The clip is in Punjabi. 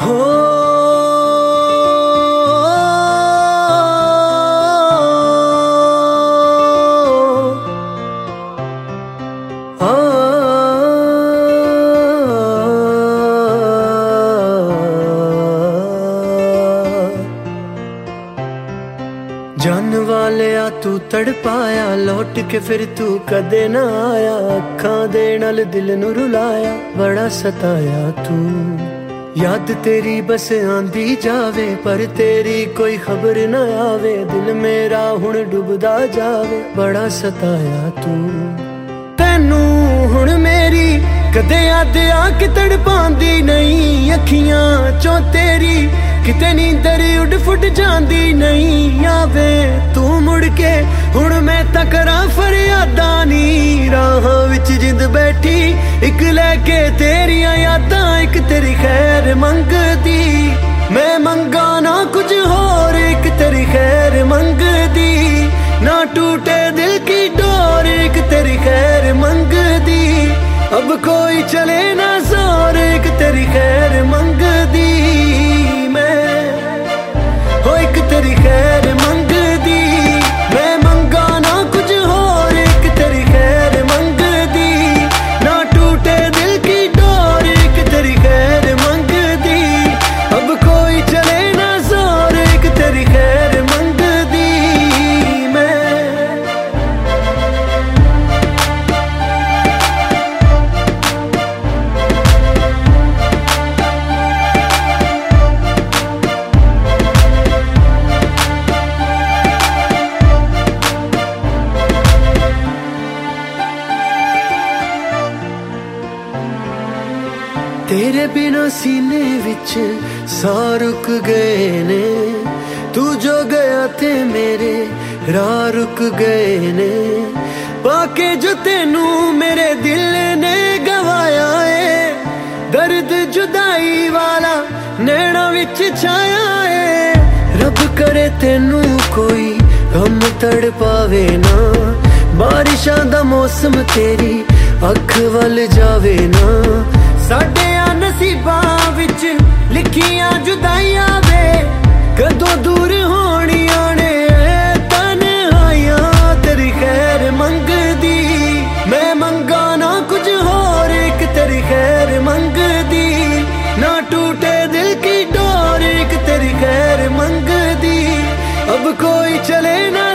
ਜਾਨ ਵਾਲਿਆ ਤੂੰ ਤੜਪਾਇਆ, ਲੋਟ ਕੇ ਫਿਰ ਤੂੰ ਕਦੇ ਨਾ ਆਇਆ। ਅੱਖਾਂ ਦੇ ਨਾਲ ਦਿਲ ਨੂੰ ਰੁਲਾਇਆ, ਬੜਾ ਸਤਾਇਆ ਤੂੰ। ਯਾਦ ਤੇਰੀ ਬਸ ਆਂਦੀ ਜਾਵੇ, ਪਰ ਤੇਰੀ ਕੋਈ ਖਬਰ ਨਾ ਆਵੇ। ਦਿਲ ਮੇਰਾ ਹੁਣ ਡੁੱਬਦਾ ਜਾਵੇ। ਬੜਾ ਸਤਾਇਆ ਤੂੰ। ਤੈਨੂੰ ਹੁਣ ਮੇਰੀ ਕਦੇ ਯਾਦ ਆ ਕਿ ਤੜਪਾਂਦੀ ਨਹੀਂ। ਅੱਖੀਆਂ ਚੋਂ ਤੇਰੀ ਕਿਤੇ ਨੀਂਦਰ ਉੱਡ ਫੁੱਟ ਜਾਂਦੀ ਨਹੀਂ। ਆਵੇ ਤੂੰ ਮੁੜ ਕੇ, ਹੁਣ ਮੈਂ ਤਾਂ ਕਰਾਂ ਫਰਿਆਦਾਂ ਨੀ। ਜਿੰਦ ਬੈਠੀ ਇੱਕ ਲੈ ਕੇ ਤੇਰੀਆਂ ਯਾਦਾਂ ਇੱਕ ਤੇਰੀ ਖੈਰ ਮੰਗਦੀ ਮੈਂ ਮੰਗਾ ਨਾ ਕੁਝ ਹੋਰ ਇੱਕ ਤੇਰੀ ਖੈਰ ਮੰਗਦੀ ਨਾ ਟੂਟੇ ਦਿਲ ਕੀ ਡੋਰ ਇੱਕ ਤੇਰੀ ਖੈਰ ਮੰਗਦੀ ਅਬ ਕੋਈ ਚਲੇ ਨਾ ਜ਼ੋਰ ਇੱਕ ਤੇਰੀ ਤੇਰੇ ਬਿਨਾ ਸੀਨੇ ਵਿੱਚ ਸਾਹ ਰੁਕ ਗਏ ਨੇ। ਤੂੰ ਜੋ ਗਿਆ ਤੇ ਮੇਰੇ ਰਾਹ ਰੁਕ ਗਏ ਨੇ। ਪਾਕੇ ਜੋ ਤੈਨੂੰ ਮੇਰੇ ਦਿਲ ਨੇ ਗਵਾਇਆ ਏ। ਦਰਦ ਜੁਦਾਈ ਵਾਲਾ ਨੈਣਾ ਵਿੱਚ ਛਾਇਆ ਏ। ਰੱਬ ਕਰੇ ਤੈਨੂੰ ਕੋਈ ਗਮ ਤੜ ਪਾਵੇ ਨਾ। ਬਾਰਿਸ਼ਾਂ ਦਾ ਮੌਸਮ ਤੇਰੀ ਅੱਖ ਵੱਲ ਜਾਵੇ ਨਾ। ਸਾਡਿਆਂ ਨਸੀਬਾਂ ਤੇਰੀ ਮੰਗਦੀ, ਮੈਂ ਮੰਗਾ ਨਾ ਕੁਝ ਹੋਰ, ਇੱਕ ਤੇਰੀ ਖੈਰ ਮੰਗਦੀ। ਨਾ ਟੂਟੇ ਦਿਲ ਇੱਕ ਤੇਰੀ ਖੈਰ ਮੰਗਦੀ। ਅਬ ਕੋਈ ਚਲੇ ਨਾ